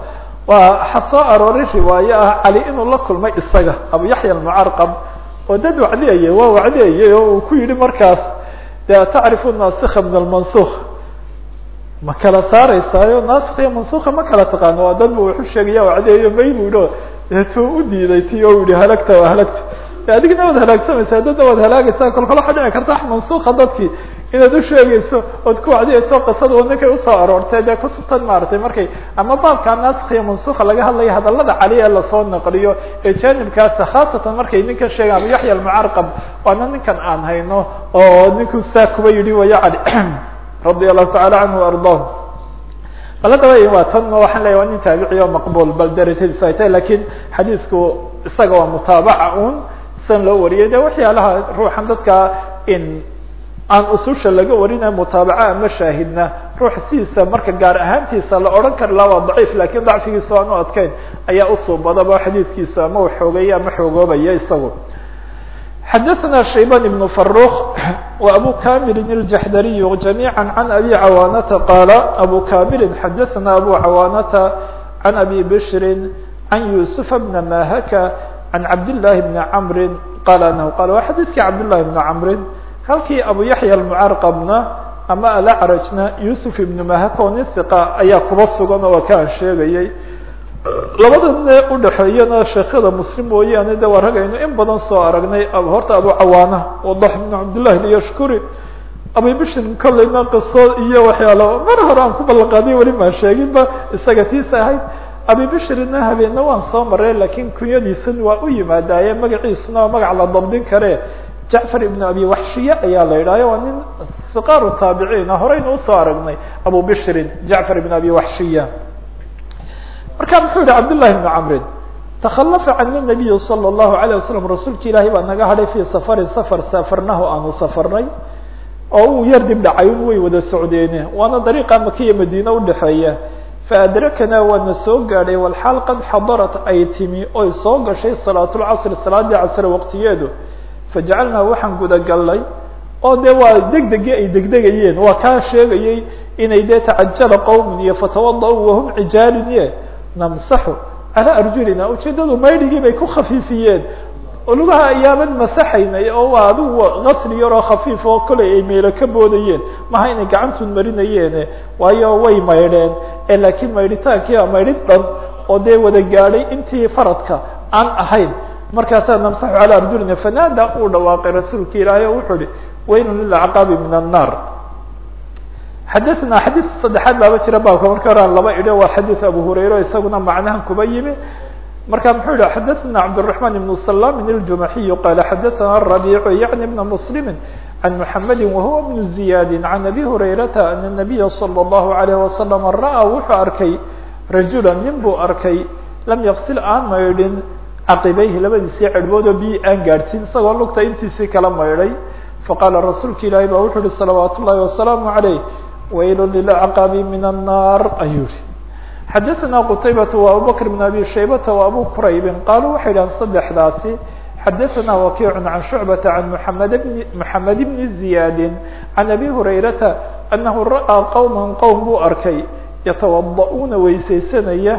waa waxa soo arooray riwaaye ah cali inuu la kulmay isaga abu yaxya almucarqab oo dad wacdiyaya waa wacdiyayay oo uu ku yihi markaas de tacrifu naasika min almansuk ma kala saaraysaayo naasik iyo mansuka ma kala taqaano waa dad bu wuxu sheegaya wacdiyayo may bu yihi deetuu u diiday ti o yihi halagta halagta. Adigna waad halaagsamaysaa dadna waad halaagaysaa kolkol waxaa dhici karta mansuka dadkii inaad usheegayso ood ku wacdiyayso qisada oo ninkay u soo aroortay dee kutubtan maaragtay markay ama baabka naasik iyo mansuka laga hadlaya hadalada cali ee la soo naqliyo ee janibkaasa khaasatan markay ninkan sheegaan yaxya almucarqab waana ninkan aan hayno oo ninku saa kuba yidhi waya cali radia allahu tacala canhu ardaah. Bal haddaba waa tan waxaan leya waa nin taabici oo maqbul bal darajadiisu ay tahay laakiin xadiisku isaga waa mutaabaca un san loo wariyay. De waxyaalaha ruuxan dadka in aan ususha laga warinayo mutaabaca ama shaahidna ruux sidiisa marka gaar ahaantiisa la odhan kari laha waa daciif lakin dacfigiisa aan u adkeyn ayaa usuubadaba xadiidkiisa ama u xoogeeya ama xoogoobaya isagu xadaثna shayban ibn faruk wa abu kamilin الjaxdariy جamيعا can abi cawaanata qaala abu kamilin xadaثna abu cawaanata can abi bshri can yusufa bna mahaka can cabdالlahi bni camri qaala anahu qala waa xadiidkii cabdالlahi bni camrin halkii abu yaxya almucarqabna ama alacrajna yusuf ibnu mahaka oo nin ayaa kuba sugan oo kaan sheegayay. Labada ne udhaxeeyana sheekyada muslim mooyaane de waa ragaynu in badan soo aragnay. Horta abu cawaana wadax ibnu cabdillahi lyashkuri abu bishrin kolleyna qiso iyo waxyaalo mar hore aan ku ballanqaadiy weli maan sheeginba isaga tiisa ahayd. Abi bishrina habeena waan soo maray laakiin kunyadiisan waa u yimaadaaye magaciisuna magac la dabdin kare jacfar ibn abi waxshiye ayaa la idhahyo waa nin siqaaru taabiciina ah, horeyna u soo aragnay abu bishrin jacfar ibn abi waxshiya marka muxuu yihi cabdullahi ibnu camrin takhalafa cana nabiyu sala allahu alayh wasalam rasuulki ilaahay baa naga hadhay fii safarin safar saafarnahu aanu safarnay. Oo uu yar dib dhacay un way wada socdeene waana dariiqa makiya madiine udhexeeya faadrakanaa waana soo gaadhay walxaal qad xadarat ay timi oy soo gashay salaatulcasri salaadii casre waqtigeedu fajacalnaa waxaan gudagalnay oo de waa degdegii ay degdegayeen waa kaa sheegayey inay dee tacajala qowmun iyo fatawada-u wahum cijaalin ye namsaxu calaa arjulina ujeedadu maydhigii bay ku khafiifiyeen lugaha ayaaban masaxaynay oo waa adigu gasli yaroo khafiif oo koley ay meelo ka boodayeen maha inay gacantuun marinayeene waayo way maydheen ee laakiin maydhitaankii a maydhid dhan oo dee wada gaadhay intii faradka aan ahayn markaasaa namsaxu calaa arjulina fanaada uu dhawaaqay rasuulka ilaahay oo wuxuu ihi waylun lilacqaabi min annaar xadaثna xadiid saddexaad baaba jira baabka marka hore aan laba idho waa xadiid abu hurayra isaguna macnahan kuba yimi marka muxuu yihi xadaثna cabdالرaحman ibn salamin الjumaxiyu qala xadaثna الrabiicu yaعni bna muslimi can mحamedi wahuwa bn ziyadi can abi hurayrata ana الnabiya salى الlahu عalيه wasalam ra'aa wuxuu arkay rajula nin buu arkay lam yaksil aan maydhin caqibayhi labadiisii cerhboodoo biyi aan gaadhsiin isagoo lugta intiisii kala maydhay faqaala rasuulka ilaahi baa wuxuu uhi salawaat ullahi wasalaamu caleyh waylu lilcaqabi min annaar ayuu ihi xadaanaa qutaybatu waa abubakr bn abi shaybata wa abu quraybin qaaluu waxay dhahan saddexdaasi xadaanaa wakiicun can shucbata can mamd bn maxamed bni ziyaadin can abi hurayrata anahu ra'aa qowma qowm buu arkay yatawada'uuna weysaysanaya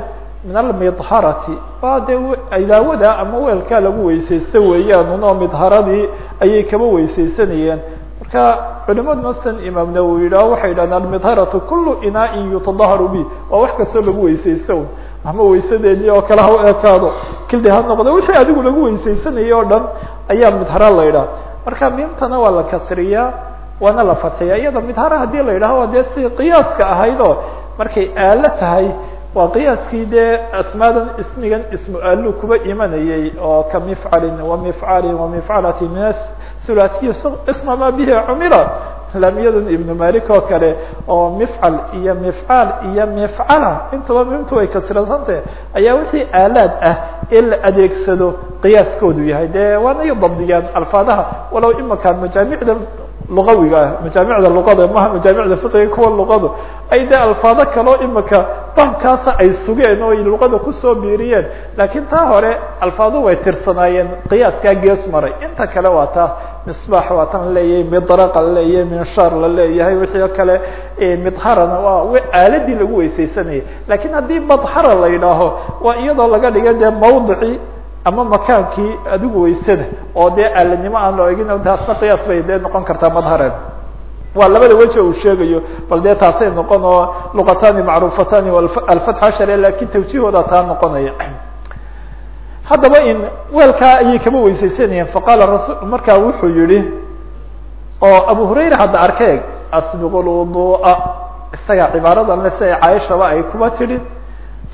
min almidharati. Waa dee ilaawada ama weelkaa lagu weysaysta weeyaan unoo midharadii ayay kaba weysaysanayeen marka culimaduna san imaam nawowi yidhaho waxay yidhahdeen almidharatu kulu inaain yutadaharu bi waa wax kastoo lagu weysaysto ama weysadeedii oo kale ha u kildi ha noqdo wixii adigu lagu weysaysanayay dhan ayaa midhara la yidhaha. Marka miimtana waa la kasriyaa waana la fadxiyaa iyada midhara haddii la yidhaho dee si qiyaaska ahayd markay aalo tahay waa qiyaaskii dee asmaadan ismigan ismu aalu kuba imanayay oo ka mifcalin wamifcalin wamifcalati min thulahiy isma ma bihi cumila laamiyadan ibnu malik oo kale oo mifcal iyo mifcaal iyo mifcala intaba mimtu way kasransantah ayaa wixii aalaad ah ee la adeegsado qiyaaskoodu yahay. Dee waana dabdiyaan alfaadaha walow imakaan majaamicda luqawiga ah majaamicda luqada maha majaamicda fiqiga kuwa luqadu. Ay dee alfaado kaloo imika baabkaasa ay sugeen oo ay luqada ku soo biiriyeen. Laakiin taa hore alfaadu way tirsanaayeen qiyaaskaa gees maray. Inta kale waa taa misbaax waa tan la leeyahay midraqa la leeyahay minshaar la leeyahay wixii kale midharana waa aaladii lagu weysaysanayay. Lakiin haddii madhara la yidhaaho waa iyadoo laga dhiga dee mawdicii ama makaankii adigu weysada oo dee aaladnimo aan loo egin taasna qiyaas bay dee noqon kartaa madhareed waa labada weji uu sheegayo bal dee taasay noqon oo luqatani macruufatani alfatx ashare laakiin tawjihooda taa noqonaya. Haddaba in weelkaa ayay kama weysaysanayeen faqaala rasul markaa wuxuu yihi oo abu hurayra hadda arkeeg asbiqu lwudu'a isaga cibaaradan le si ay ay kuba tidhi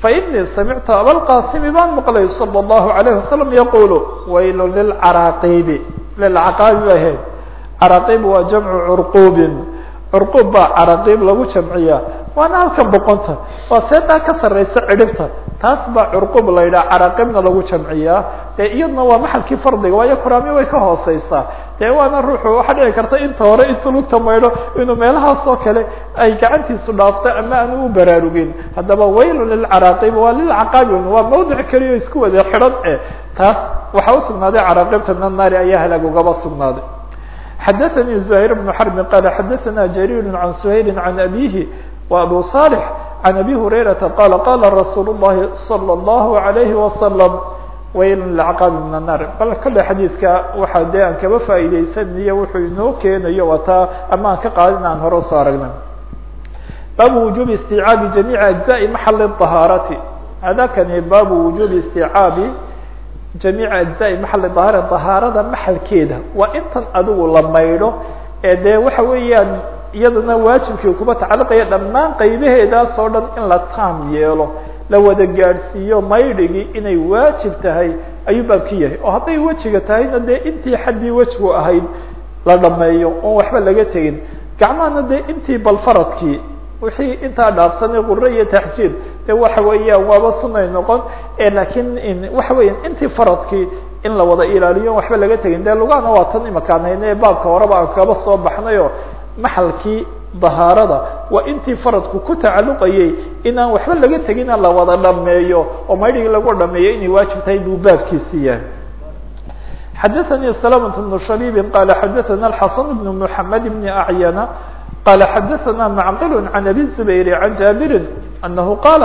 fainii samictu abalqasimi baan maqlay salى الlahu عalayه wasalam yaqulu waylu lilcaraaqibi lilcaqaabi ba ahayd caraqib waa jamcu curqubin curqub baa caraqib lagu jamciya waana halka boqonta. Waa seedaa ka sareysa cidhibta. Taas baa curqub la yidhaha caraqibna lagu jamciyaa. Dee iyadna waa maxalkii fardiga waayo kuraami way ka hooseysaa dee waana ruuxu waxaa dhici karta inta hore intu lugta maydho inuu meelahaas oo kale ay gacantiisu dhaafto ama aanu u baraarugin. Haddaba waylu lilcaraqib waa lilcaqaabin waa mawdic keliyo isku wada xidhan eh. Taas waxaa usugnaaday caraqibta min annaari ayaa halaag ugaba sugnaaday xadaثnي زهير بن حرب qال xadaثna جرير عن سhayل عن أbيه وأbو صالح عن أbي هريرةa qال qاla رsuuل اللhi صلى الله عليه وسلم wayl لcqاab من النار bal kale xadiidka waxa de aan kaba faa'iideysanayo wuxuu inoo keenayo wataa ama aan ka qaadin aan hore usoo aragnay baabu وuجوب استيcاabi جaميع أجزاء محل الطهاarati hadakani baabu وuجوب استيcاabi jamiica ajzaai maxali dahaara dahaarada maxalkeeda waa intan adigu la maydho ee dee waxa weeyaan iyadana waajibkii kuba tacalluqaya dhammaan qaybaheedaas oo dhan in la taam yeelo la wada gaadhsiiyo maydhigii inay waajib tahay ayuu baabki yahay. Oo hadday wejiga tahayna dee intii xaddii wejigu ahayd la dhameeyo oon waxba laga tegin. Gacmahana dee intii balfaradkii wixii intaa dhaafsanay qure iyo taxjiir de waxa weeyaan waaba sunay noqon lakiin waxa weya intii faradkii in la wada ilaaliyo waxba laga tegin de lugahana waa tan imakaan hayne baabka horeba aan kaba soo baxnayo maxalkii dahaarada waa intii faradku ku tacalluqayay inaan waxba laga tegina la wada dhameeyo oo maydhigii lagu dhameeyo inay waajib tahay buu baabkiisi yahay xadaثnي سلامة بن شhبيب qال xadaثna الحaسن بن محمد بن أعyنة قال xdثna معqل عن أbي زبير عن جابر أنه qال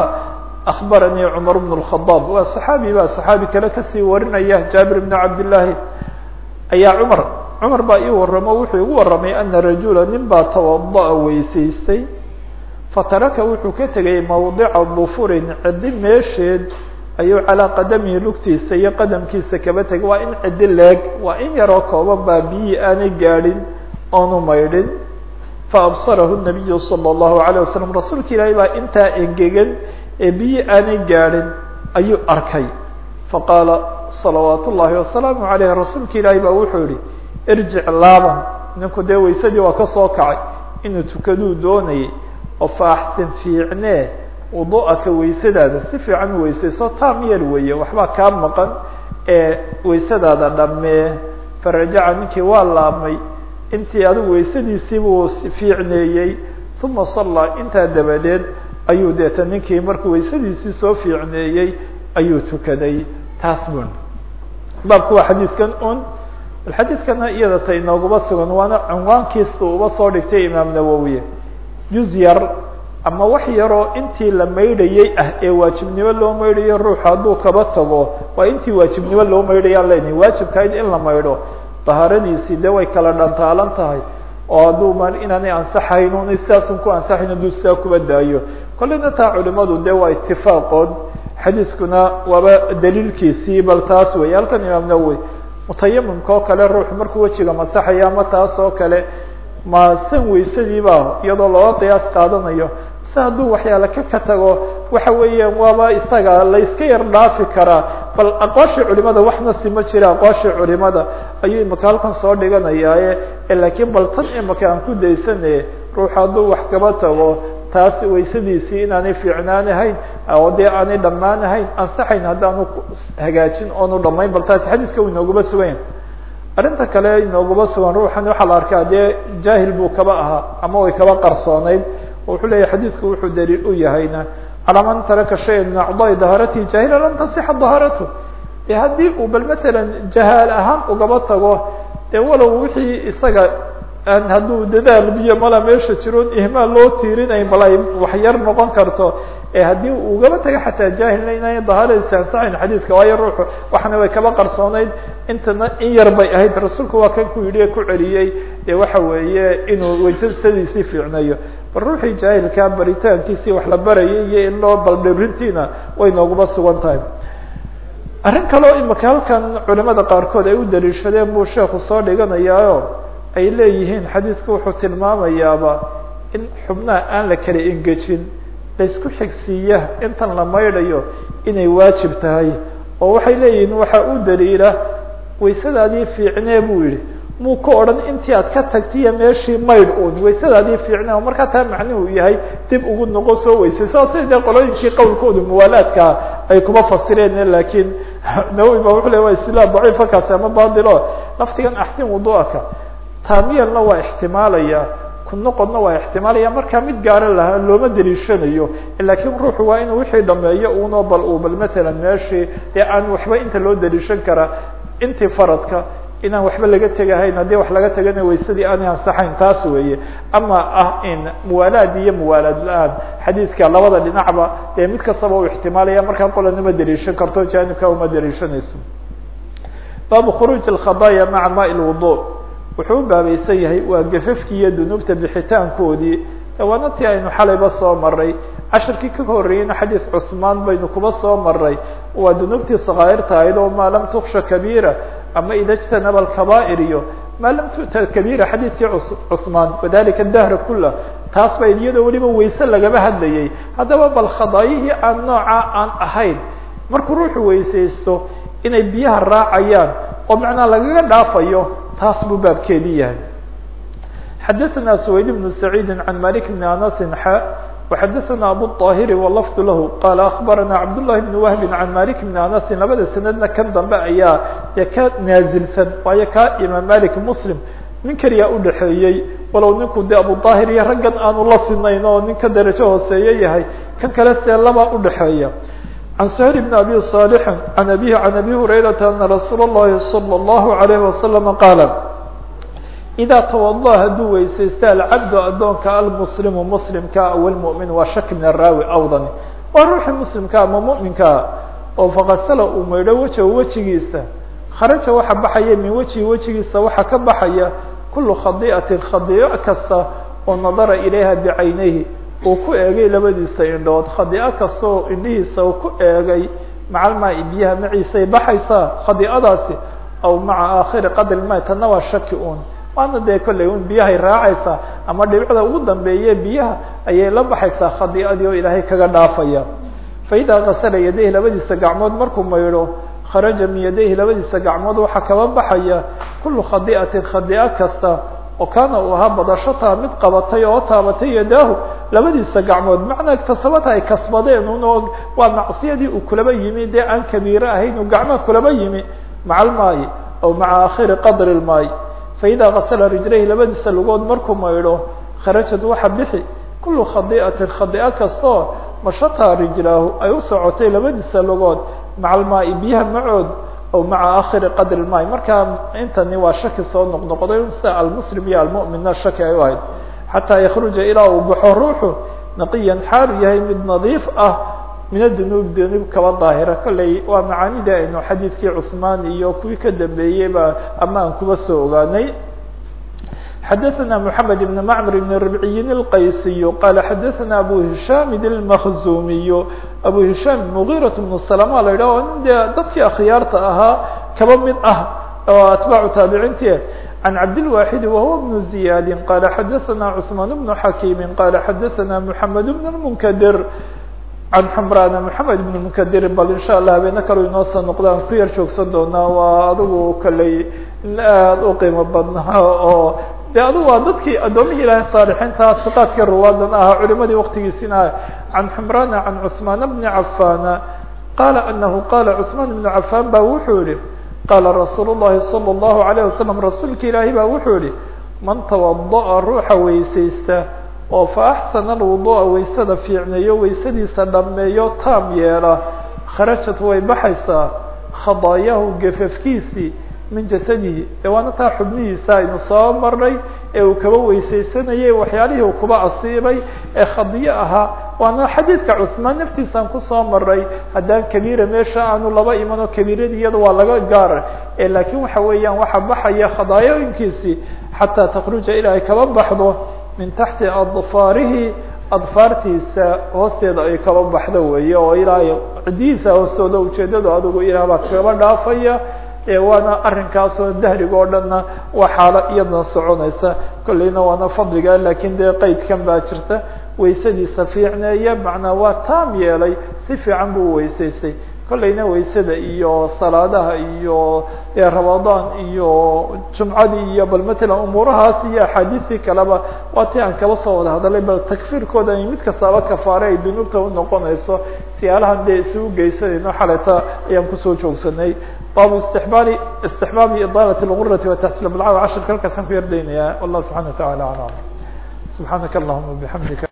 أخبرني عمر بن الخطاب waa صحاaبي baa صحاaبي kale kasii warinaya جابر بن عبد اللahi ayaa cمر cمر baa ii waramo wuxuu igu waramay أنa رaجuلا nin baa توaضأ weysaystay fataraka wuxuu ka tegay موضica ضفurin cidi meesheed ayuu calىa qadamihi lugtiisa iyo qadamkiisa kaba tegay waa in cidi leeg waa in yaroo kooban baa biyihii aanay gaadhin oonu maydhin faabsarahu nabiyu sala allahu alayh wasalam rasuulka ilaahay baa intaa engegan ee biyo aanay gaadhin ayuu arkay faqaala salawaat ullaahi wasalaamu aleyh rasuulka ilaahay baa wuxuu yihi irjic laaban ninku dee waysadii waa ka soo kacay inuu tukaduu doonayay oo fa axsin fiicnee wuduu'aka waysadaada si fiican u weysayso taam yeel weeye waxbaa kaa maqan ee waysadaada dhammee farajaca ninkii waa laabmay intii adigu weysadiisii buu fiicneeyey uma sallaa intaa dabadeed ayuu deeta ninkii markuu weysadiisii soo fiicneeyey ayuu tukaday. Taas bun. Baabku waa xadiidkan un. Xadiidkana iyada ta inooguba sugan waana cinwaankiisa uba soo dhigtay imaam nawowi juz yar ama wax yaroo intii la maydhayey ah ee waajibnimo loo maydhayo ruux hadduu kaba tago waa intii waajibnimo loo maydhayaan leynahy waajibkahayd in la maydho dahaaradiisii de way kala dhantaalan tahay oo hadduu ma inaanay ansaxayn sidaasun ku ansaxayn hadduu sidaa kuba daayo. Kolleyna taa culimadu de waa itifaaqood xadiiskuna waaba daliilkiisii bal taas wey halkan imaam nawowi mutayamimka oo kale ruux markuu wejiga masaxaya ama taas oo kale. Ma san weysadiiba iyadoo looga qiyaas qaadanayo si hadduu waxyaale ka ka tago waxa weeyaan waaba isaga la iska yar dhaafi karaa. Bal aqwaashii culimada wax nasi ma jira aqwaashii culimada. Ayuu imika halkan soo dhiganayaaye laakiin bal tan imika aan ku daysane ruux hadduu wax kaba tago taas weysadiisii inaanay fiicnaanahayn oo dee aanay dhammaanahayn ansaxayn haddaanu hagaajin oonu dhamayn bal taasi xadiiska u inoogaba sugan. Arrinta kale inoogaba sugan ruuxan waxaa la arkaa dee jaahil buu kaba ahaa ama way kaba qarsooneyd wuxuu leeyahy xadiidku wuxuu daliil u yahayna calaa man taraka shaya min acdaai dahaaratihi jaahila lam tasixa dahaaratu e haddii uu bal matalan jahaal ahaan ugaba tago dee walow wixii isaga aan hadduu dadaal biyo mala meesha jiroon ihmaal loo tiirinayn bal ay wax yar noqon karto e haddii uu ugaba tago xataa jaahilna inay dahaaradiisa ansaxayn xadiidka waayo ruuxu waxna way kaba qarsooneyd intana in yar bay ahayd rasuulku waa kan ku yidhi ku celiyey dee waxa weeye inuu wejasadiisii fiicnayo bal ruuxii jaahilkaa baritaankiisii wax la barayay iyo in loo baldhirintiina way nooguba sugan tahay. Arrin kaleo imika halkan culimada qaarkood ay u daliishadeen buu sheekhu soo dhiganayaayo ay leeyihiin xadiidku wuxuu tilmaamayaaba in xubnaha aan la kala engejin laysku xigsiiya intan la maydhayo inay waajib tahay. Oo waxay leeyihiin waxaa u daliila waysadaadii fiicnee buu yihi muu ka odhan intii aad ka tagtiyo meeshii maydh un waysadaadii fiicne oo markaa taa macnuhu yahay dib ugu noqo soo weysay saasay dee qolooyinkii qowlkooda muwaalaadka ay kuma fasireen laakiin nawowi ba wuxuu le waa istilaah daciifa kaasi ama baadilo laftigan axsin wuduaka taamiyalna waa ixtimaalaya ku waa ixtimaalaya. Markaa mid gaara lahaa looma daliishanayo laakiin ruuxu waa inuu wixii dhameeyo uno bal uu bal matalan meeshii ee aan waxba inta loo daliishan karaa intii faradka inaan waxba laga tegahayn haddii wax laga tegana waysadii aanay ansaxayn taas weeye. Ama ah in muwaalaad iyo muwaalaad la'aan. Xadiidka labada dhinacba dee mid kastaba u ixtimaalaya markaa qolana ma daliishan karto janibka uma daliishanayso baabu khuruuj alkhadaaya maca maa lwudu wuxuu baabaysan yahay waa gafafkii iyo dunuubta bixitaankoodii. Waana aynu xalayba soo maray cashirkii ka horreeyeyna xadiid cusmaan baynu kuba soo maray waa dunuubtii sakaa'irta ahayd oo maa lam tuksha kabiira ama ida jtanaba alkabaa'ir iyo maa lam tu'ta kabiira xadiidkii cusmaan wadalika dahra kula taas ba iyadoo weliba wayse lagaba hadlayay haddaba bal khadaayihii aan noocaa aan ahayn markuu ruuxu weysaysto inay biyaha raacayaan oo macnaa lagaga dhaafayo taas buu baabkeedii yahay xadaثna سwayd بن سacيid عan malik بn anas xa وxadaثna abu الطاhiri wlfd lah qala aخbarana cabdالlahi بn wahbi عan malik بn anasi labada sanadna kan dambe ayaa dee ka naazilsan waayo ka imaam malik mslim nin keliyaa udhaxeeyey walow ninku de abu طاhir iyo raggan aanu la sinayn oo nin ka darajo hooseeye yahay kan kale see labaa udhaxeeya عن سهل بن أبي صالح عن أبيه عن أبي هريرة أن رsuuل اللhi صلى الله عليه وسلم قال إdا توضأ haduu weysaysta الcبد adoonka almسلم mسلمka aw المؤمن waa shak min الraawi awdani waa ruuxi mسلمka ama مؤمiنkaa oo faqasla uu maydho weja wejigiisa kharaja waxa baxaya min wejihi wejigiisa waxa ka baxaya kul khadيئaةi khadيئo kasta oo nadara ilayha bcaynayhi uu ku eegay labadiisa indhood khadii'o kastoo indhihiisa uu ku eegay macalmaa biyaha maciisay baxaysaa khadii'adaasi aw maca aakhiri qadri ma tanna waa shaki un waana dee kolley un biyahay raacaysaa ama dhibicda ugu dambeeye biyaha ayay la baxaysaa khadii'adii oo ilaahay kaga dhaafaya. Fa idaa kasala yadayhi labadiisa gacmood markuu maydho kharaja min yadayhi labadiisa gacmood waxaa kaba baxaya kullu khadii'atin khadii'o kasta oo kaana uu ahaa badashataa mid qabatay oo taabatay yadaahu labadiisa gacmood. Macnaa tasabata ay kasbadeen un oo waa macsiyadii uu kulaba yimi dee aan kabiiro ahayn uu gacmaha kulaba yimi maca almaayi aw maca akhiri qadri lmaayi fa idaa kasala rijlayhi labadiisa lugood markuu maydho kharajad waxa bixi kullu khadii'atin khadii'o kastoo mashataa rijlaahu ay u socotay labadiisa lugood maca biyaha macood aw maca akhiri qadri lmaay markaa intani waa shaki soo noqnoqday sida almuslim iyo almu'minna shaki ay u ahayd xataa yakruja ilaa uu baxo ruuxu naqiyan xaalu yahay mid nadiif ah min adunuub dunuub kaba daahira kolley waa macaanida aynu xadiidkii cusmaan iyo kuwii ka dambeeyeyba ama aan kuba soo ogaanay xadaثna mحamed بn mcmr بn ربعiyin الqaysiy qala xadaثna abu hisham الmkzumiy abu hisham mغيraة بن سلama la yidhah nin de dadkii akhyaarta ahaa kaba mid ah oo atbaacu taabiciinti عن cabdالواxid whuwa بن زiyاd qala xadaثna cثman بن xakيm qala xadaثna mحamed بن المnkdir can xmrana mحamed بن mnkdir bal in shاء allah habeena kalo inoo soo noqdaan ku yar joogsan doonaa waa adigu kaley aad u qiimo badnaa oo de adugu waa dadkii addoomihii ilahay saalixiinta siqaadkii ruwaadan ahaa culimadii waktigiisina can xumrana can cثmaan bni cafana qala anahu qala cثmaan bnu cafan ba wuxuu yihi qaala rasuul الlahi salى الlahu عalيه wasalam rasuulka ilaahi ba wuxuu yihi man tawadaأa ruuxa weysaysta oo faaxsana alwuduءa waysada fiicneeyo waysadiisa dhameeyo taam yeela. Kharajat way baxaysaa. Khadaayahu gefafkiisii min jasadihi. De waana taa xubnihiisa aynu soo marnay ee uu kaba weysaysanayay waxyaalihii uu kuba asiibay ee khadiyo ahaa. Waana xadiidka cusmaan naftiisaan ku soo maray haddaan kabiira meesha aanu laba imano kabiiradii iyada waa laga gaara laakiin waxa weeyaan waxa baxaya khadaayooyinkiisii xataa takruja ilaa ay kaba baxdo min taxti adfaarihi adfaartiisa hoosteeda ay kaba baxdo weeye oo ilaa cidihiisa hoostooda ujeedadu adigu ilaah baa kaba dhaafaya waana arrinkaasoo dahriga oo dhanna waa xaalo iyadna soconaysa. Kolleyna waana fadliga laakiin dee qeydkan baa jirta. Waysadiisa fiicneeya macnaa waa taam yeelay si fiican buu weysaystay kolleyna waysada iyo salaadaha iyo ramadaan iyo jumcadii iyo bal matalan umuurahaas iyo axaadiistii kaleba waa ti aan kaba soo wada hadalay bal takfiirkooda ay mid kastaaba kafaare ay dunuubta unoqonayso siyaalahan dee isugu geysanayno xaleta ayaan ku soo joogsanay. Baabu istixbaali istixbaabi idaalat اlgurati wa taxsil bilcaw cashirka halkaasaan ku yardaynaya. Wallah subxana wa tacala alam. Subxaanaka allahuma bixamdika